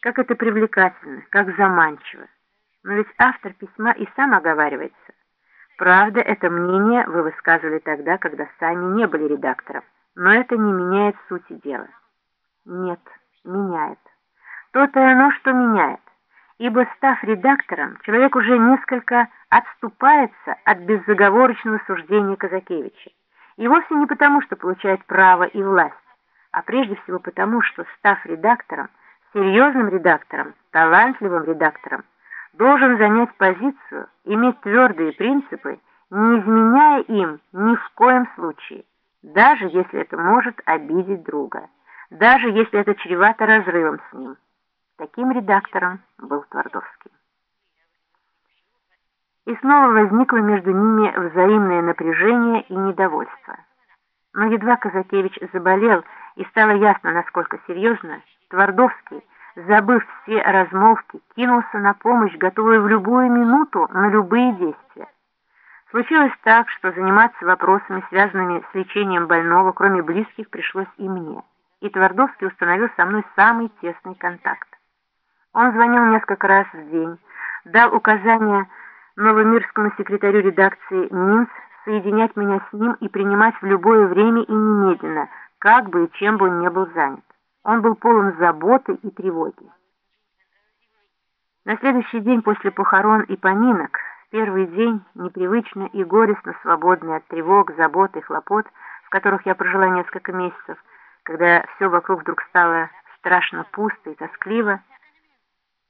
Как это привлекательно, как заманчиво. Но ведь автор письма и сам оговаривается. Правда, это мнение вы высказывали тогда, когда сами не были редактором, но это не меняет сути дела. Нет, меняет. То-то и оно, что меняет. Ибо, став редактором, человек уже несколько отступается от беззаговорочного суждения Казакевича. И вовсе не потому, что получает право и власть, а прежде всего потому, что, став редактором, серьезным редактором, талантливым редактором, должен занять позицию, иметь твердые принципы, не изменяя им ни в коем случае, даже если это может обидеть друга, даже если это чревато разрывом с ним. Таким редактором был Твардовский. И снова возникло между ними взаимное напряжение и недовольство. Но едва Казакевич заболел, и стало ясно, насколько серьезно, Твардовский, забыв все размолвки, кинулся на помощь, готовый в любую минуту на любые действия. Случилось так, что заниматься вопросами, связанными с лечением больного, кроме близких, пришлось и мне. И Твардовский установил со мной самый тесный контакт. Он звонил несколько раз в день, дал указания новомирскому секретарю редакции Минц соединять меня с ним и принимать в любое время и немедленно, как бы и чем бы он не был занят. Он был полон заботы и тревоги. На следующий день после похорон и поминок, в первый день, непривычно и горестно свободный от тревог, забот и хлопот, в которых я прожила несколько месяцев, когда все вокруг вдруг стало страшно пусто и тоскливо,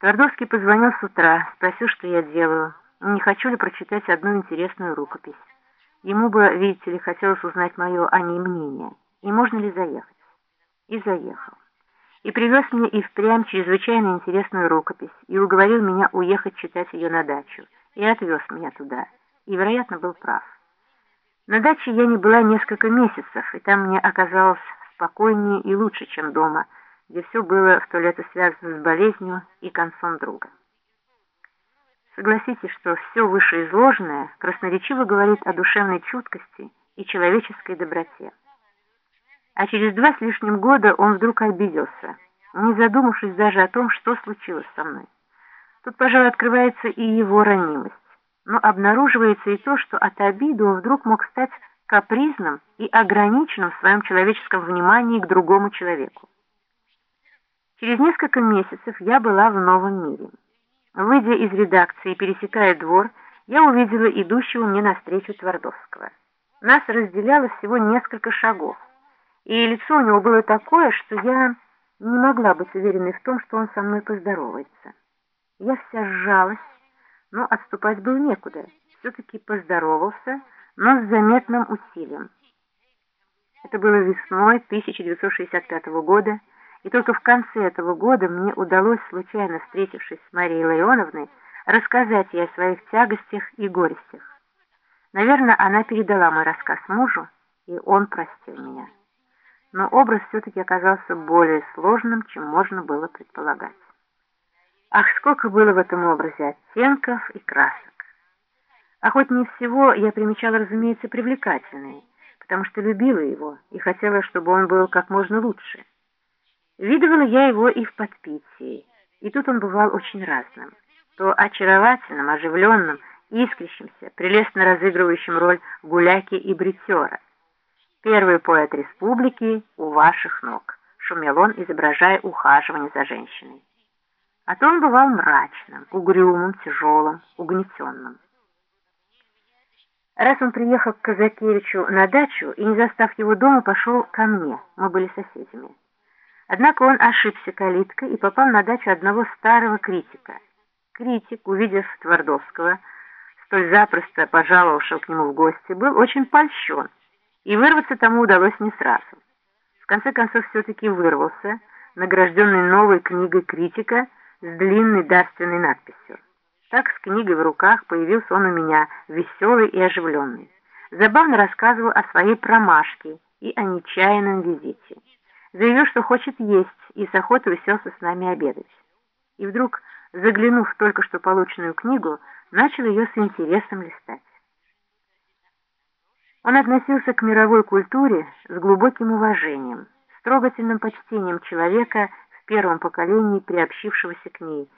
Твардовский позвонил с утра, спросил, что я делаю, не хочу ли прочитать одну интересную рукопись. Ему бы, видите ли, хотелось узнать мое о ней мнение, и можно ли заехать. И заехал. И привез мне и впрямь чрезвычайно интересную рукопись, и уговорил меня уехать читать ее на дачу, и отвез меня туда, и, вероятно, был прав. На даче я не была несколько месяцев, и там мне оказалось спокойнее и лучше, чем дома, где все было в то лето связано с болезнью и концом друга. Согласитесь, что все вышеизложенное красноречиво говорит о душевной чуткости и человеческой доброте. А через два с лишним года он вдруг обиделся, не задумавшись даже о том, что случилось со мной. Тут, пожалуй, открывается и его ранимость, но обнаруживается и то, что от обиды он вдруг мог стать капризным и ограниченным в своем человеческом внимании к другому человеку. Через несколько месяцев я была в новом мире. Выйдя из редакции и пересекая двор, я увидела идущего мне навстречу Твардовского. Нас разделяло всего несколько шагов, и лицо у него было такое, что я не могла быть уверенной в том, что он со мной поздоровается. Я вся сжалась, но отступать было некуда. Все-таки поздоровался, но с заметным усилием. Это было весной 1965 года, и только в конце этого года мне удалось, случайно встретившись с Марией Ларионовной, рассказать ей о своих тягостях и горестях. Наверное, она передала мой рассказ мужу, и он простил меня. Но образ все-таки оказался более сложным, чем можно было предполагать. Ах, сколько было в этом образе оттенков и красок! Хоть не всего я примечала, разумеется, привлекательные, потому что любила его и хотела, чтобы он был как можно лучше. Видывала я его и в подпитии, и тут он бывал очень разным. То очаровательным, оживленным, искрящимся, прелестно разыгрывающим роль гуляки и бритера. «Первый поэт республики у ваших ног», — шумел он, изображая ухаживание за женщиной. А то он бывал мрачным, угрюмым, тяжелым, угнетенным. Раз он приехал к Казакевичу на дачу и, не застав его дома, пошел ко мне, мы были соседями. Однако он ошибся калиткой и попал на дачу одного старого критика. Критик, увидев Твардовского, столь запросто пожаловавшего к нему в гости, был очень польщен, и вырваться тому удалось не сразу. В конце концов все-таки вырвался, награжденный новой книгой критика с длинной дарственной надписью. Так с книгой в руках появился он у меня, веселый и оживленный. Забавно рассказывал о своей промашке и о нечаянном визите заявил, что хочет есть, и с охотой уселся с нами обедать. И вдруг, заглянув в только что полученную книгу, начал ее с интересом листать. Он относился к мировой культуре с глубоким уважением, с трогательным почтением человека в первом поколении приобщившегося к ней,